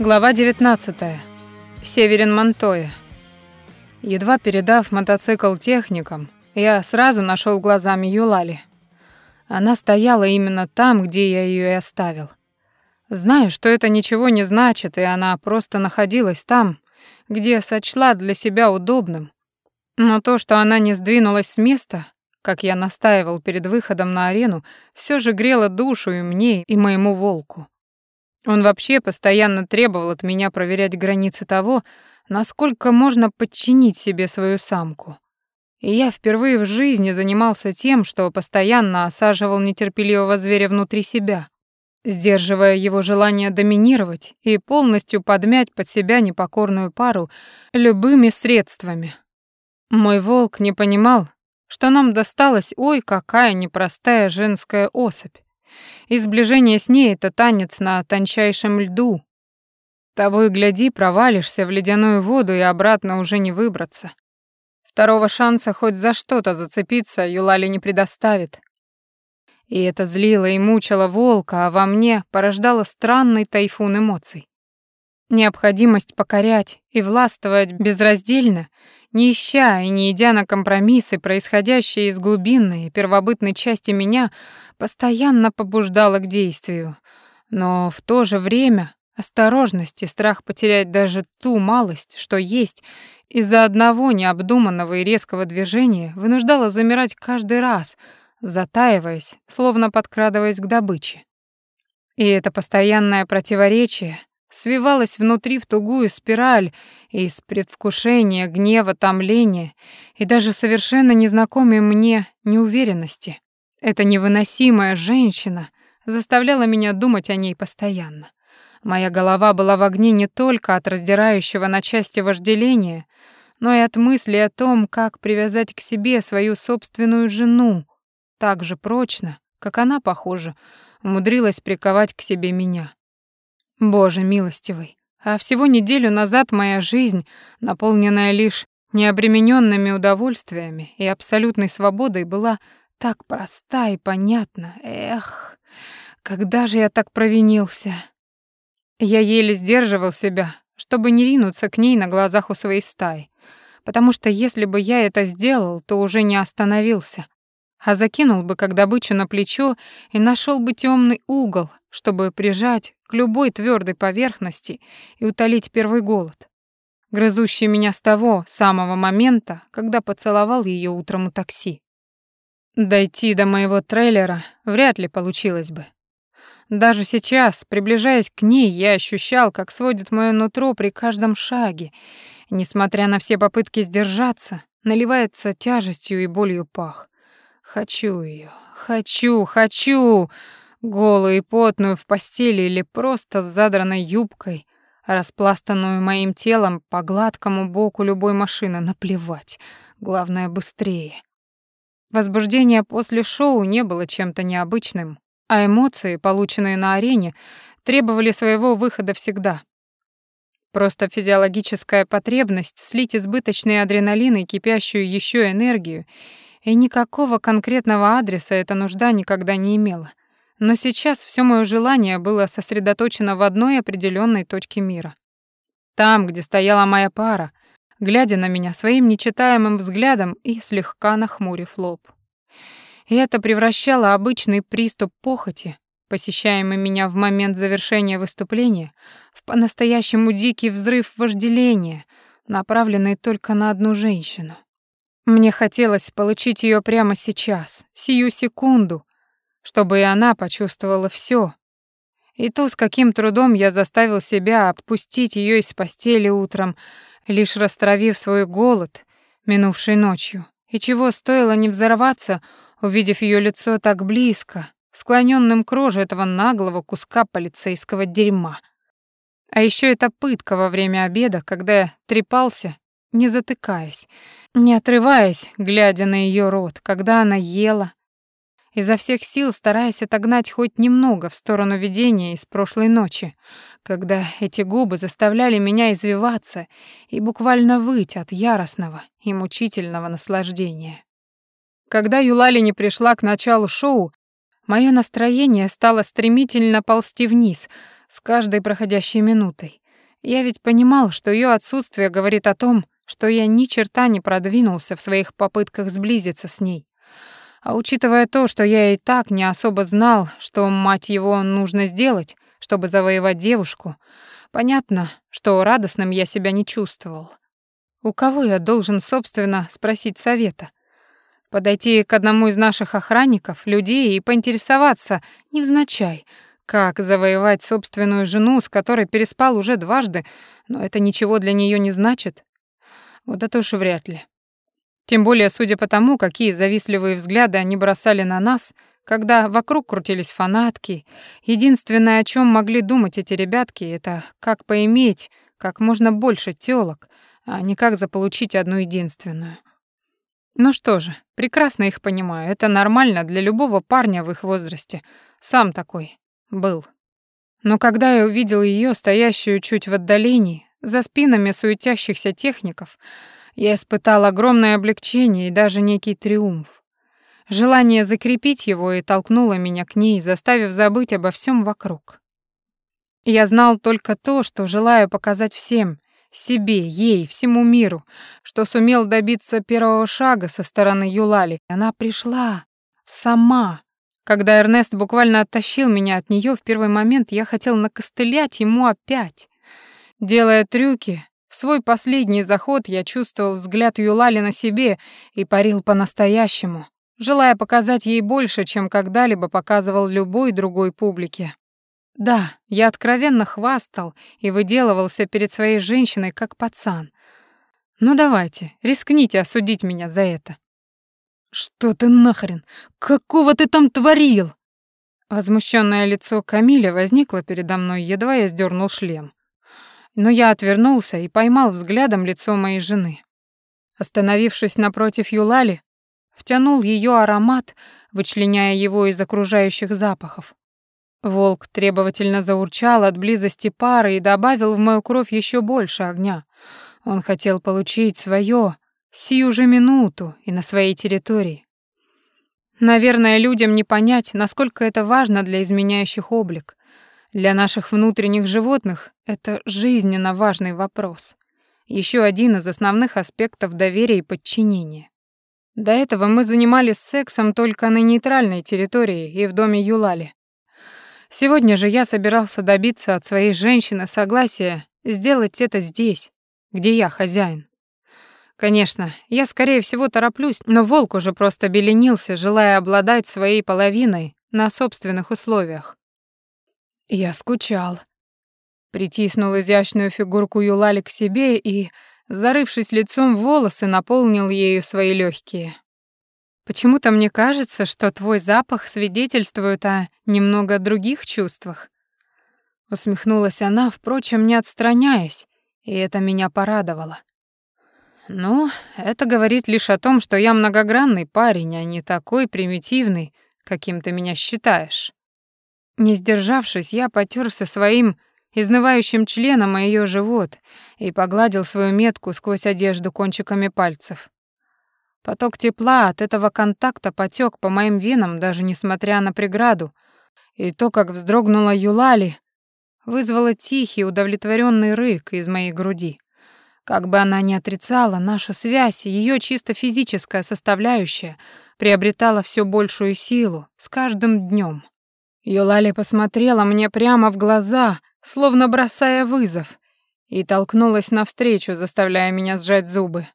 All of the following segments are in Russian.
Глава 19. Северин Монтоя. Едва передав мотоцикл техникам, я сразу нашел глазами Юлали. Она стояла именно там, где я ее и оставил. Знаю, что это ничего не значит, и она просто находилась там, где сочла для себя удобным. Но то, что она не сдвинулась с места, как я настаивал перед выходом на арену, все же грело душу и мне, и моему волку. Он вообще постоянно требовал от меня проверять границы того, насколько можно подчинить себе свою самку. И я впервые в жизни занимался тем, что постоянно осаживал нетерпеливого зверя внутри себя, сдерживая его желание доминировать и полностью подмять под себя непокорную пару любыми средствами. Мой волк не понимал, что нам досталась ой какая непростая женская особь, и сближение с ней — это танец на тончайшем льду. Того и гляди, провалишься в ледяную воду и обратно уже не выбраться. Второго шанса хоть за что-то зацепиться Юлали не предоставит. И это злило и мучило волка, а во мне порождало странный тайфун эмоций. Необходимость покорять и властвовать безраздельно не ища и не идя на компромиссы, происходящие из глубинной первобытной части меня, постоянно побуждала к действию. Но в то же время осторожность и страх потерять даже ту малость, что есть, из-за одного необдуманного и резкого движения вынуждала замирать каждый раз, затаиваясь, словно подкрадываясь к добыче. И это постоянное противоречие свивалась внутри в тугую спираль из предвкушения, гнева, томления и даже совершенно незнакомой мне неуверенности. Эта невыносимая женщина заставляла меня думать о ней постоянно. Моя голова была в огне не только от раздирающего на части вожделения, но и от мысли о том, как привязать к себе свою собственную жену так же прочно, как она, похоже, умудрилась приковать к себе меня. Боже милостивый, а всего неделю назад моя жизнь, наполненная лишь необремененными удовольствиями и абсолютной свободой, была так проста и понятна. Эх, когда же я так провинился? Я еле сдерживал себя, чтобы не ринуться к ней на глазах у своей стаи, потому что если бы я это сделал, то уже не остановился, а закинул бы как добычу на плечо и нашел бы темный угол, чтобы прижать к любой твердой поверхности и утолить первый голод, грызущий меня с того самого момента, когда поцеловал ее утром у такси. Дойти до моего трейлера вряд ли получилось бы. Даже сейчас, приближаясь к ней, я ощущал, как сводит моё нутро при каждом шаге, несмотря на все попытки сдержаться, наливается тяжестью и болью пах. Хочу ее, хочу, хочу, голую и потную в постели или просто с задранной юбкой, распластанную моим телом по гладкому боку любой машины, наплевать, главное быстрее. Возбуждение после шоу не было чем-то необычным, а эмоции, полученные на арене, требовали своего выхода всегда. Просто физиологическая потребность слить избыточный адреналин и кипящую еще энергию и никакого конкретного адреса эта нужда никогда не имела. Но сейчас все моё желание было сосредоточено в одной определенной точке мира. Там, где стояла моя пара, глядя на меня своим нечитаемым взглядом и слегка нахмурив лоб. И это превращало обычный приступ похоти, посещаемый меня в момент завершения выступления, в по-настоящему дикий взрыв вожделения, направленный только на одну женщину. Мне хотелось получить ее прямо сейчас, сию секунду, чтобы и она почувствовала все. И то, с каким трудом я заставил себя отпустить ее из постели утром, лишь растравив свой голод минувшей ночью. И чего стоило не взорваться, увидев ее лицо так близко, склоненным к роже этого наглого куска полицейского дерьма. А еще эта пытка во время обеда, когда я трепался не затыкаясь, не отрываясь, глядя на ее рот, когда она ела, изо всех сил стараясь отогнать хоть немного в сторону видения из прошлой ночи, когда эти губы заставляли меня извиваться и буквально выть от яростного и мучительного наслаждения. Когда Юлали не пришла к началу шоу, мое настроение стало стремительно ползти вниз с каждой проходящей минутой. Я ведь понимал, что ее отсутствие говорит о том, что я ни черта не продвинулся в своих попытках сблизиться с ней. А учитывая то, что я и так не особо знал, что, мать его, нужно сделать, чтобы завоевать девушку, понятно, что радостным я себя не чувствовал. У кого я должен, собственно, спросить совета? Подойти к одному из наших охранников, людей, и поинтересоваться, невзначай, как завоевать собственную жену, с которой переспал уже дважды, но это ничего для нее не значит? Вот это уж вряд ли. Тем более, судя по тому, какие завистливые взгляды они бросали на нас, когда вокруг крутились фанатки, единственное, о чем могли думать эти ребятки, это как поиметь как можно больше тёлок, а не как заполучить одну единственную. Ну что же, прекрасно их понимаю, это нормально для любого парня в их возрасте. Сам такой был. Но когда я увидел ее, стоящую чуть в отдалении, за спинами суетящихся техников, я испытал огромное облегчение и даже некий триумф. Желание закрепить его и толкнуло меня к ней, заставив забыть обо всем вокруг. Я знал только то, что желаю показать всем, себе, ей, всему миру, что сумел добиться первого шага со стороны Юлали. Она пришла сама. Когда Эрнест буквально оттащил меня от нее в первый момент, я хотел накостылять ему опять. Делая трюки, в свой последний заход я чувствовал взгляд Юлали на себе и парил по-настоящему, желая показать ей больше, чем когда-либо показывал любой другой публике. Да, я откровенно хвастал и выделывался перед своей женщиной как пацан. Ну давайте, рискните осудить меня за это. Что ты нахрен? Какого ты там творил? Возмущенное лицо Камиля возникло передо мной, едва я сдернул шлем. Но я отвернулся и поймал взглядом лицо моей жены. Остановившись напротив Юлали, втянул ее аромат, вычленяя его из окружающих запахов. Волк требовательно заурчал от близости пары и добавил в мою кровь еще больше огня. Он хотел получить свое сию же минуту и на своей территории. Наверное, людям не понять, насколько это важно для изменяющих облик. Для наших внутренних животных это жизненно важный вопрос. Еще один из основных аспектов доверия и подчинения. До этого мы занимались сексом только на нейтральной территории и в доме Юлали. Сегодня же я собирался добиться от своей женщины согласия сделать это здесь, где я хозяин. Конечно, я, скорее всего, тороплюсь, но волк уже просто беленился, желая обладать своей половиной на собственных условиях. Я скучал. Притиснул изящную фигурку Юлали к себе и, зарывшись лицом в волосы, наполнил ею свои легкие. Почему-то мне кажется, что твой запах свидетельствует о немного других чувствах. Усмехнулась она, впрочем, не отстраняясь, и это меня порадовало. Ну, это говорит лишь о том, что я многогранный парень, а не такой примитивный, каким ты меня считаешь. Не сдержавшись, я потёрся своим изнывающим членом о её живот и погладил свою метку сквозь одежду кончиками пальцев. Поток тепла от этого контакта потек по моим венам, даже несмотря на преграду, и то, как вздрогнула Юлали, вызвало тихий, удовлетворенный рык из моей груди. Как бы она ни отрицала, наша связь, ее чисто физическая составляющая, приобретала все большую силу с каждым днем. Юлали посмотрела мне прямо в глаза, словно бросая вызов, и толкнулась навстречу, заставляя меня сжать зубы.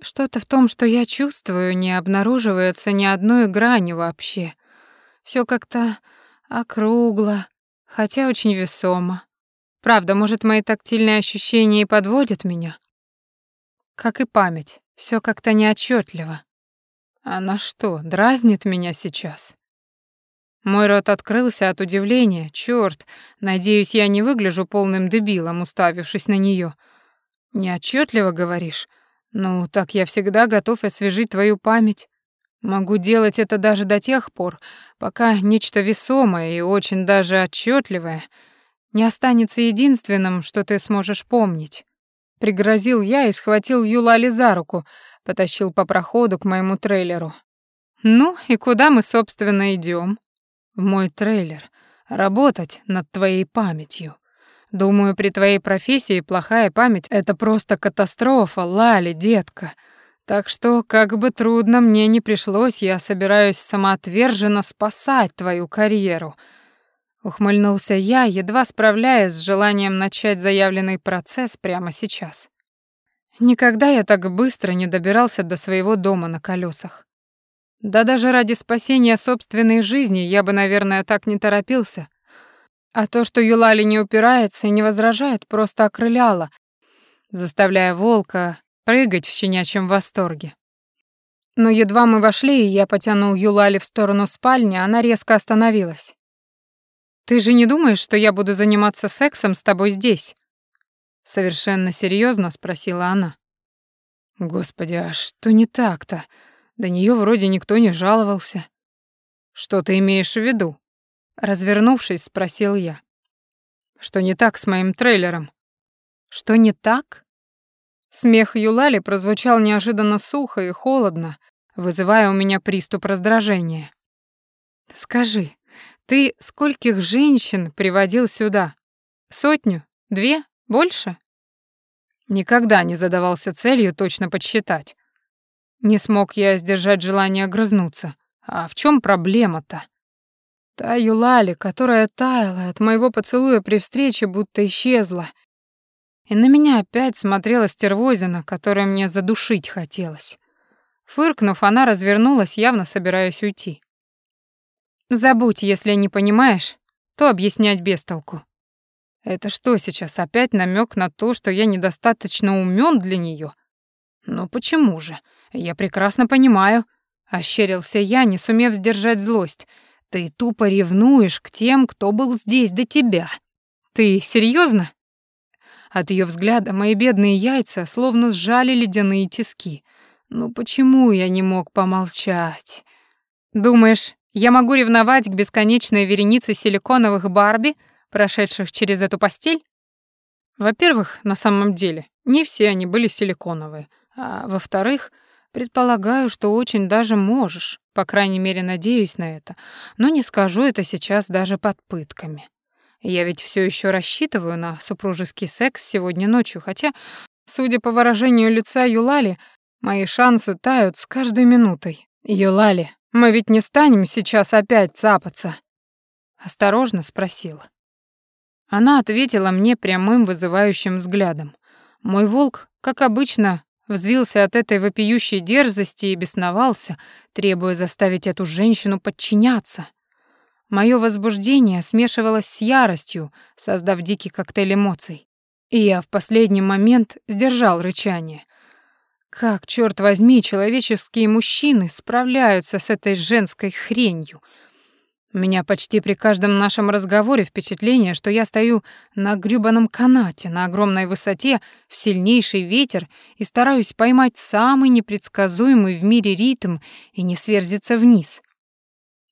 Что-то в том, что я чувствую, не обнаруживается ни одной грани вообще. Все как-то округло, хотя очень весомо. Правда, может, мои тактильные ощущения и подводят меня? Как и память, все как-то неотчетливо. Она что, дразнит меня сейчас? Мой рот открылся от удивления. Чёрт, надеюсь, я не выгляжу полным дебилом, уставившись на неё. Неотчетливо говоришь? Ну, так я всегда готов освежить твою память. Могу делать это даже до тех пор, пока нечто весомое и очень даже отчетливое не останется единственным, что ты сможешь помнить. Пригрозил я и схватил Юлали за руку, потащил по проходу к моему трейлеру. Ну и куда мы, собственно, идем? В мой трейлер. Работать над твоей памятью. Думаю, при твоей профессии плохая память — это просто катастрофа, Лали, детка. Так что, как бы трудно мне ни пришлось, я собираюсь самоотверженно спасать твою карьеру. Ухмыльнулся я, едва справляясь с желанием начать заявленный процесс прямо сейчас. Никогда я так быстро не добирался до своего дома на колесах. Да даже ради спасения собственной жизни я бы, наверное, так не торопился. А то, что Юлали не упирается и не возражает, просто окрыляло, заставляя волка прыгать в щенячьем восторге. Но едва мы вошли, и я потянул Юлали в сторону спальни, она резко остановилась. «Ты же не думаешь, что я буду заниматься сексом с тобой здесь?» Совершенно серьезно спросила она. «Господи, а что не так-то? До нее вроде никто не жаловался». «Что ты имеешь в виду?» Развернувшись, спросил я. «Что не так с моим трейлером?» «Что не так?» Смех Юлали прозвучал неожиданно сухо и холодно, вызывая у меня приступ раздражения. «Скажи, ты скольких женщин приводил сюда? Сотню? Две? Больше?» Никогда не задавался целью точно подсчитать. Не смог я сдержать желание огрызнуться. А в чем проблема-то? Та Юлали, которая таяла от моего поцелуя при встрече, будто исчезла. И на меня опять смотрела стервозина, которой мне задушить хотелось. Фыркнув, она развернулась, явно собираясь уйти. «Забудь, если не понимаешь, то объяснять без толку. Это что сейчас, опять намек на то, что я недостаточно умен для нее? Ну почему же? Я прекрасно понимаю. Ощерился я, не сумев сдержать злость — ты тупо ревнуешь к тем, кто был здесь до тебя. Ты серьезно? От ее взгляда мои бедные яйца словно сжали ледяные тиски. Ну почему я не мог помолчать? Думаешь, я могу ревновать к бесконечной веренице силиконовых Барби, прошедших через эту постель? Во-первых, на самом деле, не все они были силиконовые. А во-вторых, Предполагаю, что очень даже можешь, по крайней мере, надеюсь на это, но не скажу это сейчас даже под пытками. Я ведь все еще рассчитываю на супружеский секс сегодня ночью, хотя, судя по выражению лица Юлали, мои шансы тают с каждой минутой. Юлали, мы ведь не станем сейчас опять цапаться? Осторожно спросила. Она ответила мне прямым вызывающим взглядом. Мой волк, как обычно, Взвился от этой вопиющей дерзости и бесновался, требуя заставить эту женщину подчиняться. Моё возбуждение смешивалось с яростью, создав дикий коктейль эмоций. И я в последний момент сдержал рычание. Как, чёрт возьми, человеческие мужчины справляются с этой женской хренью — меня почти при каждом нашем разговоре впечатление, что я стою на грёбаном канате на огромной высоте в сильнейший ветер и стараюсь поймать самый непредсказуемый в мире ритм и не сверзиться вниз.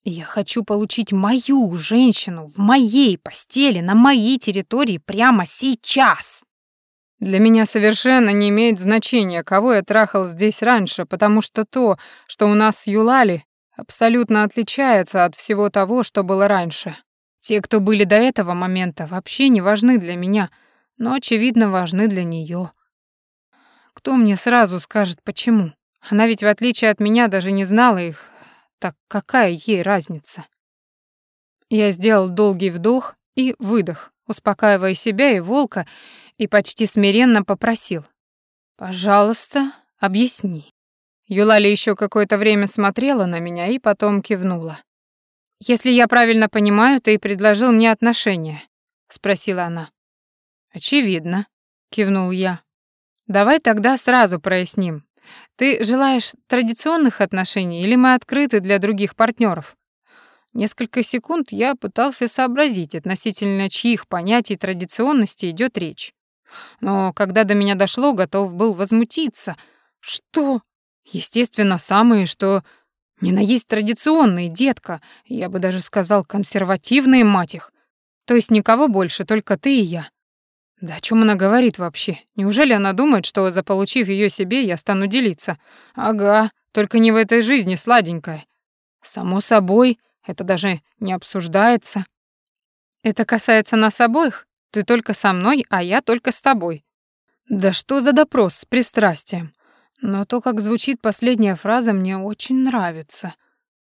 я хочу получить мою женщину в моей постели, на моей территории прямо сейчас. Для меня совершенно не имеет значения, кого я трахал здесь раньше, потому что то, что у нас с Юлали, абсолютно отличается от всего того, что было раньше. Те, кто были до этого момента, вообще не важны для меня, но, очевидно, важны для нее. Кто мне сразу скажет, почему? Она ведь, в отличие от меня, даже не знала их. Так какая ей разница? Я сделал долгий вдох и выдох, успокаивая себя и волка, и почти смиренно попросил. «Пожалуйста, объясни». Юлали еще какое-то время смотрела на меня и потом кивнула. «Если я правильно понимаю, ты предложил мне отношения?» — спросила она. «Очевидно», — кивнул я. «Давай тогда сразу проясним. Ты желаешь традиционных отношений или мы открыты для других партнеров? Несколько секунд я пытался сообразить, относительно чьих понятий традиционности идет речь. Но когда до меня дошло, готов был возмутиться. «Что? Естественно, самые, что не на есть традиционные, детка. Я бы даже сказал, консервативные, мать их. То есть никого больше, только ты и я. Да о чем она говорит вообще? Неужели она думает, что, заполучив ее себе, я стану делиться? Ага, только не в этой жизни, сладенькая. Само собой, это даже не обсуждается. Это касается нас обоих? Ты только со мной, а я только с тобой. Да что за допрос с пристрастием? Но то, как звучит последняя фраза, мне очень нравится.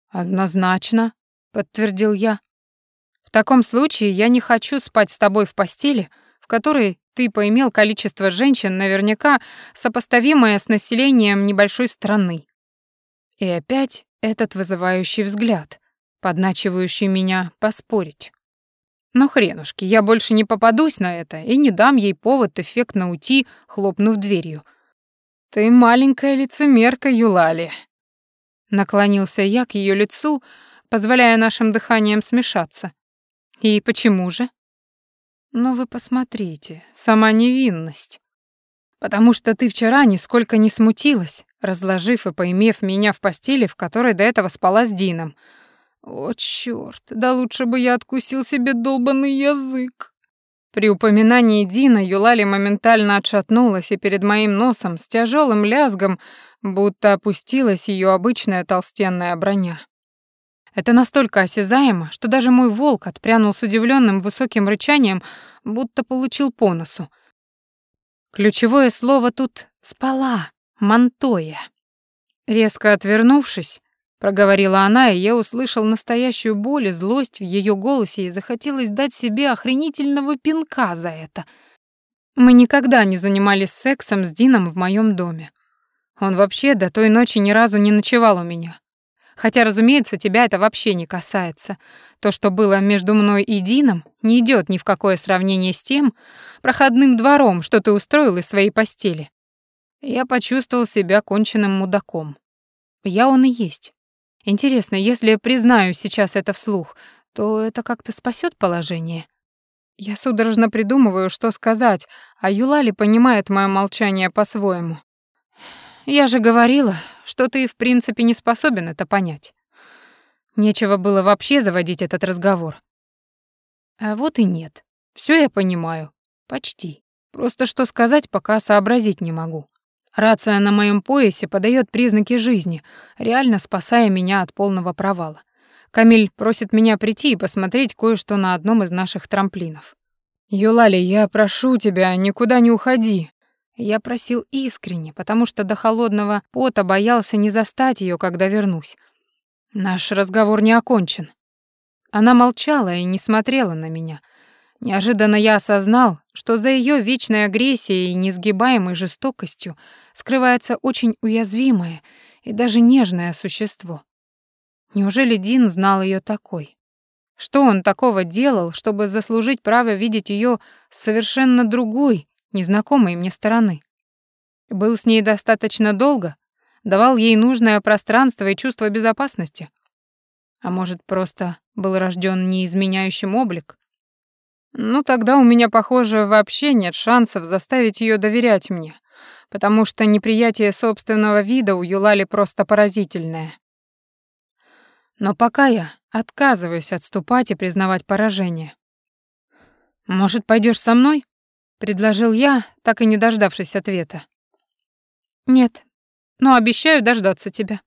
Однозначно, подтвердил я. В таком случае я не хочу спать с тобой в постели, в которой ты поимел количество женщин, наверняка сопоставимое с населением небольшой страны. И опять этот вызывающий взгляд, подначивающий меня поспорить. Но хренушки, я больше не попадусь на это и не дам ей повод эффектно уйти, хлопнув дверью. «Ты маленькая лицемерка, Юлали!» Наклонился я к ее лицу, позволяя нашим дыханиям смешаться. «И почему же?» «Ну вы посмотрите, сама невинность. Потому что ты вчера нисколько не смутилась, разложив и поимев меня в постели, в которой до этого спала с Дином, о, чёрт, да лучше бы я откусил себе долбанный язык. При упоминании Дина Юлали моментально отшатнулась, и перед моим носом с тяжелым лязгом будто опустилась ее обычная толстенная броня. Это настолько осязаемо, что даже мой волк отпрянул с удивленным высоким рычанием, будто получил по носу. Ключевое слово тут «спала», «мантоя». Резко отвернувшись, проговорила она, и я услышал настоящую боль и злость в ее голосе и захотелось дать себе охренительного пинка за это. Мы никогда не занимались сексом с Дином в моем доме. Он вообще до той ночи ни разу не ночевал у меня. Хотя, разумеется, тебя это вообще не касается. То, что было между мной и Дином, не идет ни в какое сравнение с тем проходным двором, что ты устроил из своей постели. Я почувствовал себя конченным мудаком. Я он и есть. Интересно, если признаю сейчас это вслух, то это как-то спасет положение? Я судорожно придумываю, что сказать, а Юлали понимает моё молчание по-своему. Я же говорила, что ты в принципе не способен это понять. Нечего было вообще заводить этот разговор. А вот и нет. Всё я понимаю. Почти. Просто что сказать, пока сообразить не могу. Рация на моем поясе подает признаки жизни, реально спасая меня от полного провала. Камиль просит меня прийти и посмотреть кое-что на одном из наших трамплинов. «Юлали, я прошу тебя, никуда не уходи». Я просил искренне, потому что до холодного пота боялся не застать ее, когда вернусь. Наш разговор не окончен. Она молчала и не смотрела на меня — Неожиданно я осознал, что за ее вечной агрессией и несгибаемой жестокостью скрывается очень уязвимое и даже нежное существо. Неужели Дин знал ее такой? Что он такого делал, чтобы заслужить право видеть ее с совершенно другой, незнакомой мне стороны? Был с ней достаточно долго, давал ей нужное пространство и чувство безопасности? А может, просто был рожден неизменяющим облик, ну, тогда у меня, похоже, вообще нет шансов заставить ее доверять мне, потому что неприятие собственного вида у Юлали просто поразительное. Но пока я отказываюсь отступать и признавать поражение. «Может, пойдешь со мной?» — предложил я, так и не дождавшись ответа. «Нет, но обещаю дождаться тебя».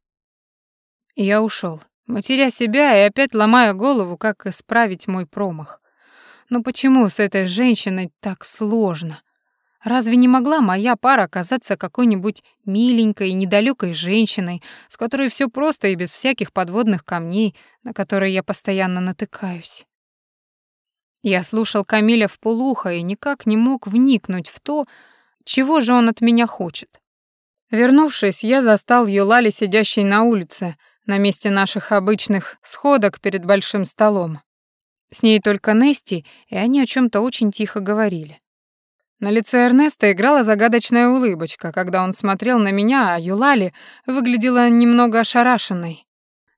я ушел, матеря себя и опять ломая голову, как исправить мой промах. Но почему с этой женщиной так сложно? Разве не могла моя пара оказаться какой-нибудь миленькой недалекой женщиной, с которой все просто и без всяких подводных камней, на которые я постоянно натыкаюсь? Я слушал Камиля в полухо и никак не мог вникнуть в то, чего же он от меня хочет. Вернувшись, я застал Юлали сидящей на улице, на месте наших обычных сходок перед большим столом. С ней только Нести, и они о чем то очень тихо говорили. На лице Эрнеста играла загадочная улыбочка, когда он смотрел на меня, а Юлали выглядела немного ошарашенной.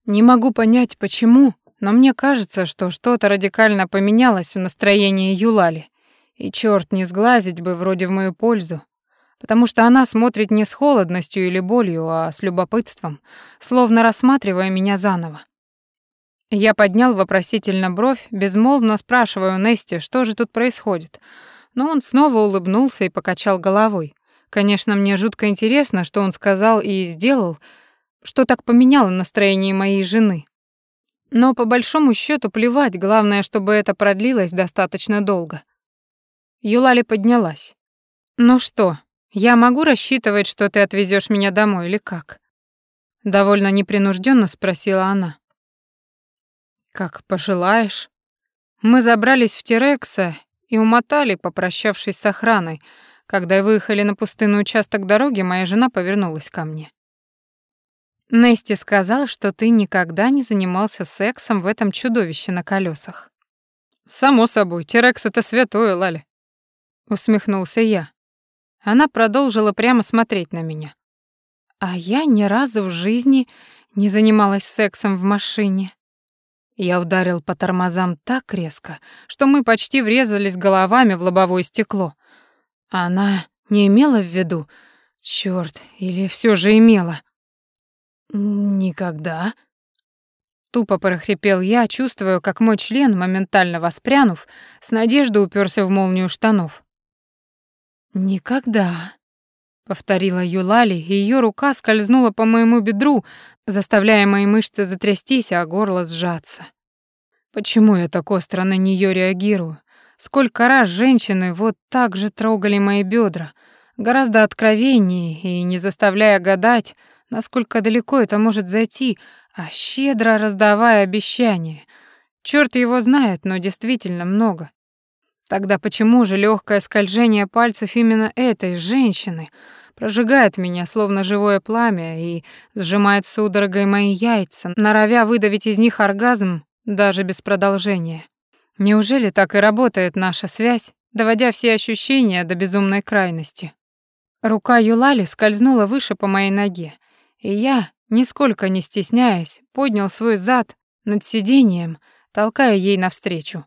Не могу понять, почему, но мне кажется, что что-то радикально поменялось в настроении Юлали. И черт не сглазить бы вроде в мою пользу, потому что она смотрит не с холодностью или болью, а с любопытством, словно рассматривая меня заново. Я поднял вопросительно бровь, безмолвно спрашивая у Нести, что же тут происходит. Но он снова улыбнулся и покачал головой. Конечно, мне жутко интересно, что он сказал и сделал, что так поменяло настроение моей жены. Но по большому счету плевать, главное, чтобы это продлилось достаточно долго. Юлали поднялась. «Ну что, я могу рассчитывать, что ты отвезешь меня домой или как?» Довольно непринужденно спросила она. «Как пожелаешь». Мы забрались в Терекса и умотали, попрощавшись с охраной. Когда выехали на пустынный участок дороги, моя жена повернулась ко мне. Нести сказал, что ты никогда не занимался сексом в этом чудовище на колесах. Само собой, Терекс это святое, Лали. Усмехнулся я. Она продолжила прямо смотреть на меня. А я ни разу в жизни не занималась сексом в машине. Я ударил по тормозам так резко, что мы почти врезались головами в лобовое стекло. Она не имела в виду, чёрт, или всё же имела. Никогда. Тупо прохрипел я, чувствуя, как мой член, моментально воспрянув, с надеждой уперся в молнию штанов. Никогда, повторила Юлали, и ее рука скользнула по моему бедру, заставляя мои мышцы затрястись, а горло сжаться. Почему я так остро на нее реагирую? Сколько раз женщины вот так же трогали мои бедра, гораздо откровеннее и не заставляя гадать, насколько далеко это может зайти, а щедро раздавая обещания. Черт его знает, но действительно много. Тогда почему же легкое скольжение пальцев именно этой женщины прожигает меня, словно живое пламя, и сжимает судорогой мои яйца, норовя выдавить из них оргазм даже без продолжения? Неужели так и работает наша связь, доводя все ощущения до безумной крайности? Рука Юлали скользнула выше по моей ноге, и я, нисколько не стесняясь, поднял свой зад над сиденьем, толкая ей навстречу.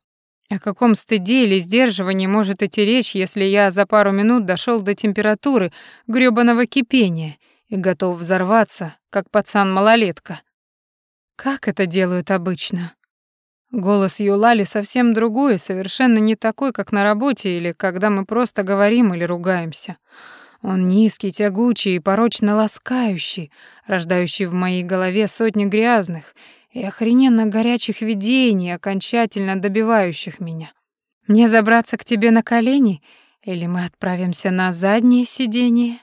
О каком стыде или сдерживании может идти речь, если я за пару минут дошел до температуры грёбаного кипения и готов взорваться, как пацан-малолетка? Как это делают обычно? Голос Юлали совсем другой, совершенно не такой, как на работе или когда мы просто говорим или ругаемся. Он низкий, тягучий и порочно ласкающий, рождающий в моей голове сотни грязных и охрененно горячих видений, окончательно добивающих меня. Мне забраться к тебе на колени или мы отправимся на заднее сиденье?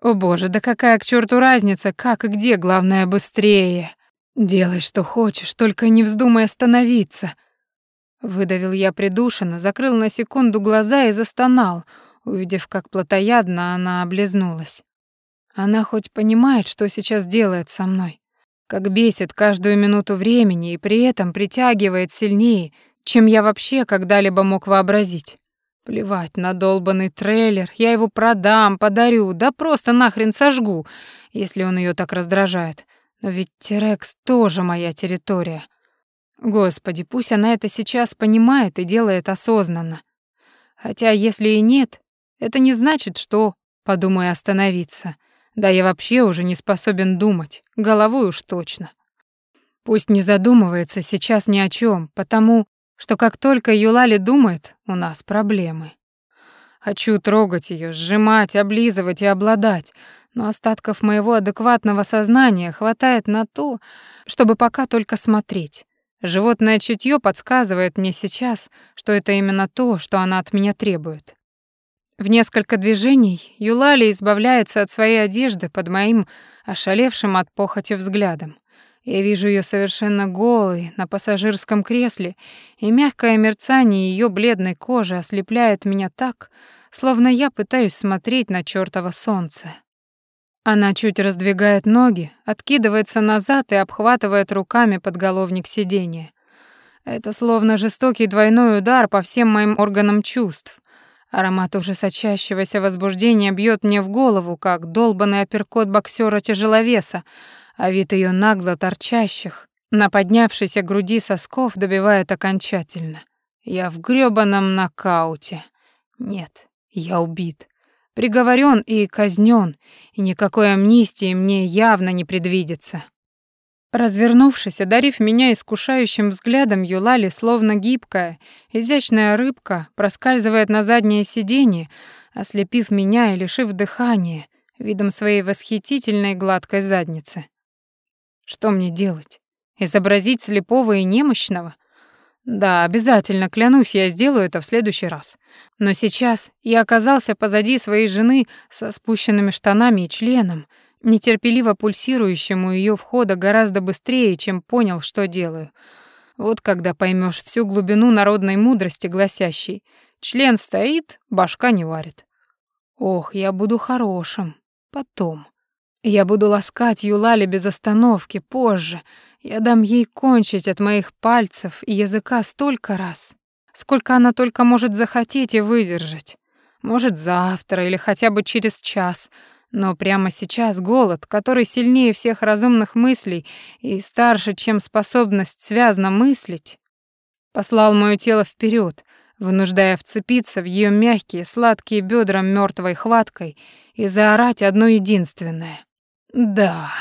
О боже, да какая к черту разница, как и где, главное, быстрее. Делай, что хочешь, только не вздумай остановиться. Выдавил я придушенно, закрыл на секунду глаза и застонал — увидев, как плотоядно она облизнулась. Она хоть понимает, что сейчас делает со мной, как бесит каждую минуту времени и при этом притягивает сильнее, чем я вообще когда-либо мог вообразить. Плевать на долбанный трейлер, я его продам, подарю, да просто нахрен сожгу, если он ее так раздражает. Но ведь Терекс тоже моя территория. Господи, пусть она это сейчас понимает и делает осознанно. Хотя если и нет, это не значит, что подумаю остановиться. Да я вообще уже не способен думать, головой уж точно. Пусть не задумывается сейчас ни о чем, потому что как только Юлали думает, у нас проблемы. Хочу трогать ее, сжимать, облизывать и обладать, но остатков моего адекватного сознания хватает на то, чтобы пока только смотреть. Животное чутье подсказывает мне сейчас, что это именно то, что она от меня требует. В несколько движений Юлали избавляется от своей одежды под моим ошалевшим от похоти взглядом. Я вижу ее совершенно голой на пассажирском кресле, и мягкое мерцание ее бледной кожи ослепляет меня так, словно я пытаюсь смотреть на чёртово солнце. Она чуть раздвигает ноги, откидывается назад и обхватывает руками подголовник сиденья. Это словно жестокий двойной удар по всем моим органам чувств. Аромат уже сочащегося возбуждения бьет мне в голову, как долбанный апперкот боксера тяжеловеса, а вид ее нагло торчащих, на поднявшейся груди сосков добивает окончательно. Я в грёбаном нокауте. Нет, я убит. Приговорен и казнен, и никакой амнистии мне явно не предвидится. Развернувшись, одарив меня искушающим взглядом, Юлали, словно гибкая, изящная рыбка, проскальзывает на заднее сиденье, ослепив меня и лишив дыхания видом своей восхитительной гладкой задницы. Что мне делать? Изобразить слепого и немощного? Да, обязательно, клянусь, я сделаю это в следующий раз. Но сейчас я оказался позади своей жены со спущенными штанами и членом, нетерпеливо пульсирующим у её входа гораздо быстрее, чем понял, что делаю. Вот когда поймешь всю глубину народной мудрости, гласящей «член стоит, башка не варит». Ох, я буду хорошим. Потом. Я буду ласкать Юлали без остановки позже, я дам ей кончить от моих пальцев и языка столько раз, сколько она только может захотеть и выдержать. Может, завтра или хотя бы через час, но прямо сейчас голод, который сильнее всех разумных мыслей и старше, чем способность связно мыслить, послал моё тело вперед, вынуждая вцепиться в её мягкие, сладкие бедра мертвой хваткой и заорать одно единственное. Да,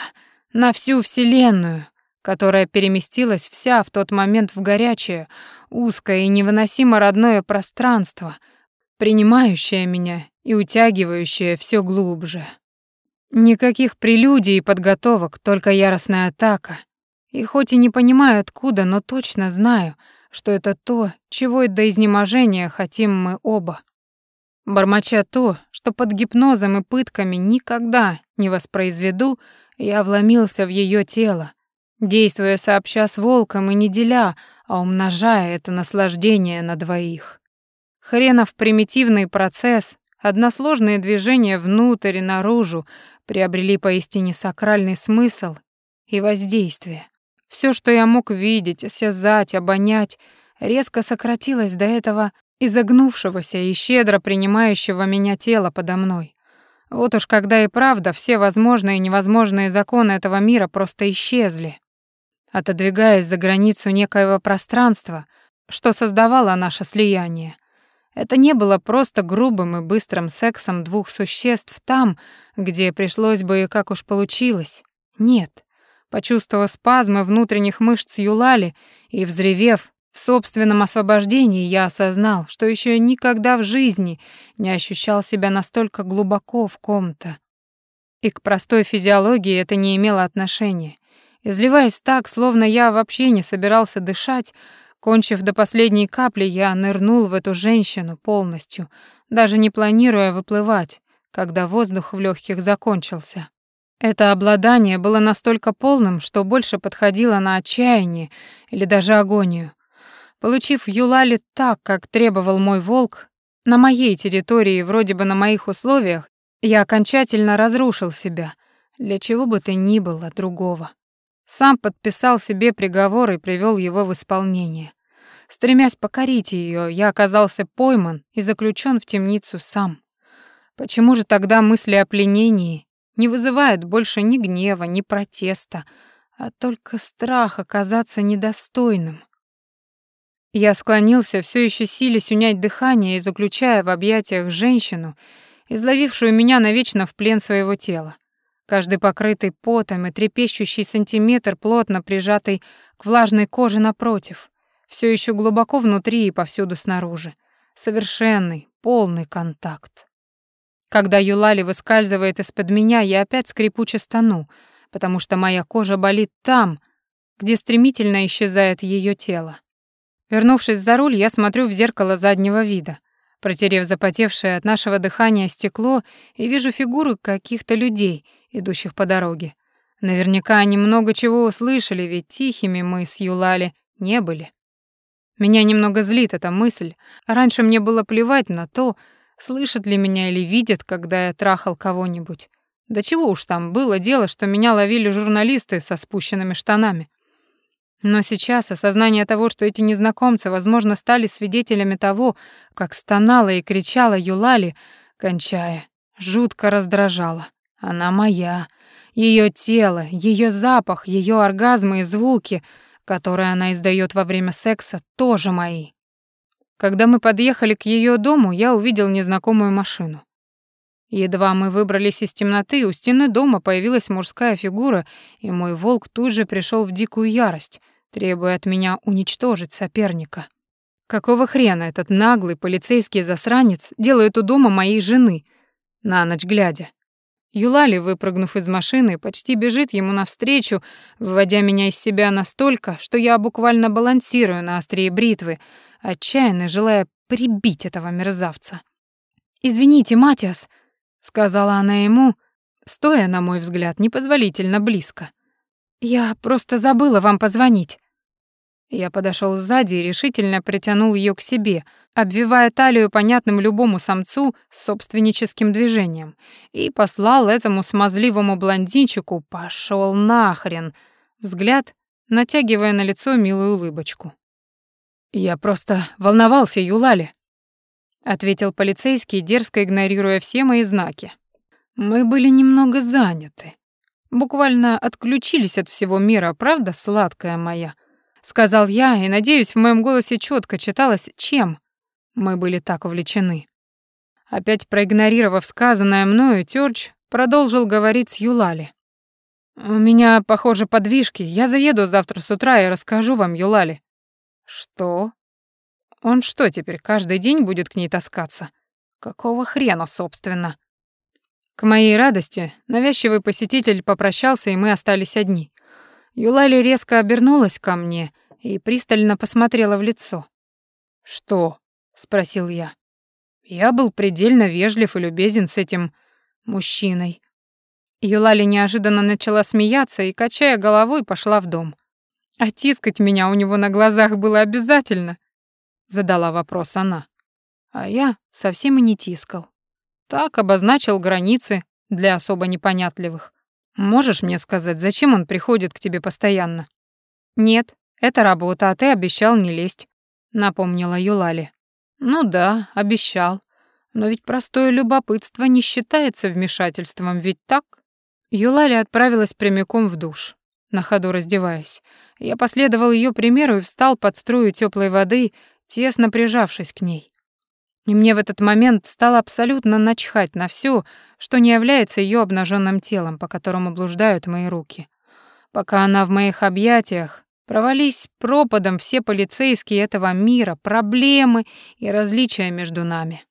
на всю вселенную, которая переместилась вся в тот момент в горячее, узкое и невыносимо родное пространство, принимающее меня и утягивающее все глубже. Никаких прелюдий и подготовок, только яростная атака. И хоть и не понимаю откуда, но точно знаю, что это то, чего и до изнеможения хотим мы оба. Бормоча то, что под гипнозом и пытками никогда не воспроизведу, я вломился в ее тело, действуя сообща с волком и не деля, а умножая это наслаждение на двоих. Хренов примитивный процесс, односложные движения внутрь и наружу приобрели поистине сакральный смысл и воздействие. Все, что я мог видеть, осязать, обонять, резко сократилось до этого изогнувшегося и щедро принимающего меня тела подо мной. Вот уж когда и правда все возможные и невозможные законы этого мира просто исчезли отодвигаясь за границу некоего пространства, что создавало наше слияние. Это не было просто грубым и быстрым сексом двух существ там, где пришлось бы, как уж получилось. Нет. Почувствовав спазмы внутренних мышц Юлали и взревев в собственном освобождении, я осознал, что еще никогда в жизни не ощущал себя настолько глубоко в ком-то. И к простой физиологии это не имело отношения. Изливаясь так, словно я вообще не собирался дышать, кончив до последней капли, я нырнул в эту женщину полностью, даже не планируя выплывать, когда воздух в легких закончился. Это обладание было настолько полным, что больше подходило на отчаяние или даже агонию. Получив Юлали так, как требовал мой волк, на моей территории, вроде бы на моих условиях, я окончательно разрушил себя, для чего бы то ни было другого. Сам подписал себе приговор и привел его в исполнение. Стремясь покорить ее, я оказался пойман и заключен в темницу сам. Почему же тогда мысли о пленении не вызывают больше ни гнева, ни протеста, а только страх оказаться недостойным? Я склонился, все еще силясь унять дыхание и заключая в объятиях женщину, изловившую меня навечно в плен своего тела. Каждый покрытый потом и трепещущий сантиметр, плотно прижатый к влажной коже напротив, все еще глубоко внутри и повсюду снаружи. Совершенный, полный контакт. Когда Юлали выскальзывает из-под меня, я опять скрипуче стану, потому что моя кожа болит там, где стремительно исчезает ее тело. Вернувшись за руль, я смотрю в зеркало заднего вида, протерев запотевшее от нашего дыхания стекло, и вижу фигуры каких-то людей — идущих по дороге. Наверняка они много чего услышали, ведь тихими мы с Юлали не были. Меня немного злит эта мысль. Раньше мне было плевать на то, слышат ли меня или видят, когда я трахал кого-нибудь. Да чего уж там, было дело, что меня ловили журналисты со спущенными штанами. Но сейчас осознание того, что эти незнакомцы, возможно, стали свидетелями того, как стонала и кричала Юлали, кончая, жутко раздражало. Она моя. Ее тело, ее запах, ее оргазмы и звуки, которые она издает во время секса, тоже мои. Когда мы подъехали к ее дому, я увидел незнакомую машину. Едва мы выбрались из темноты, у стены дома появилась мужская фигура, и мой волк тут же пришел в дикую ярость, требуя от меня уничтожить соперника. Какого хрена этот наглый полицейский засранец делает у дома моей жены, на ночь глядя? Юлали, выпрыгнув из машины, почти бежит ему навстречу, выводя меня из себя настолько, что я буквально балансирую на острие бритвы, отчаянно желая прибить этого мерзавца. «Извините, Матиас», — сказала она ему, стоя, на мой взгляд, непозволительно близко. «Я просто забыла вам позвонить». Я подошел сзади и решительно притянул ее к себе, обвивая талию понятным любому самцу с собственническим движением, и послал этому смазливому блондинчику «пошел нахрен», взгляд, натягивая на лицо милую улыбочку. «Я просто волновался, Юлали», — ответил полицейский, дерзко игнорируя все мои знаки. «Мы были немного заняты. Буквально отключились от всего мира, правда, сладкая моя?» сказал я, и надеюсь, в моем голосе четко читалось, чем мы были так увлечены. Опять проигнорировав сказанное мною, Тёрч продолжил говорить с Юлали. «У меня, похоже, подвижки. Я заеду завтра с утра и расскажу вам, Юлали». «Что? Он что теперь, каждый день будет к ней таскаться? Какого хрена, собственно?» К моей радости, навязчивый посетитель попрощался, и мы остались одни. Юлали резко обернулась ко мне и пристально посмотрела в лицо. «Что?» — спросил я. Я был предельно вежлив и любезен с этим мужчиной. Юлали неожиданно начала смеяться и, качая головой, пошла в дом. «А тискать меня у него на глазах было обязательно?» — задала вопрос она. А я совсем и не тискал. Так обозначил границы для особо непонятливых. Можешь мне сказать, зачем он приходит к тебе постоянно? Нет, это работа, а ты обещал не лезть, напомнила Юлали. Ну да, обещал. Но ведь простое любопытство не считается вмешательством, ведь так? Юлали отправилась прямиком в душ, на ходу раздеваясь. Я последовал ее примеру и встал под струю теплой воды, тесно прижавшись к ней. И мне в этот момент стало абсолютно начхать на все, что не является ее обнаженным телом, по которому блуждают мои руки. Пока она в моих объятиях, провались пропадом все полицейские этого мира, проблемы и различия между нами.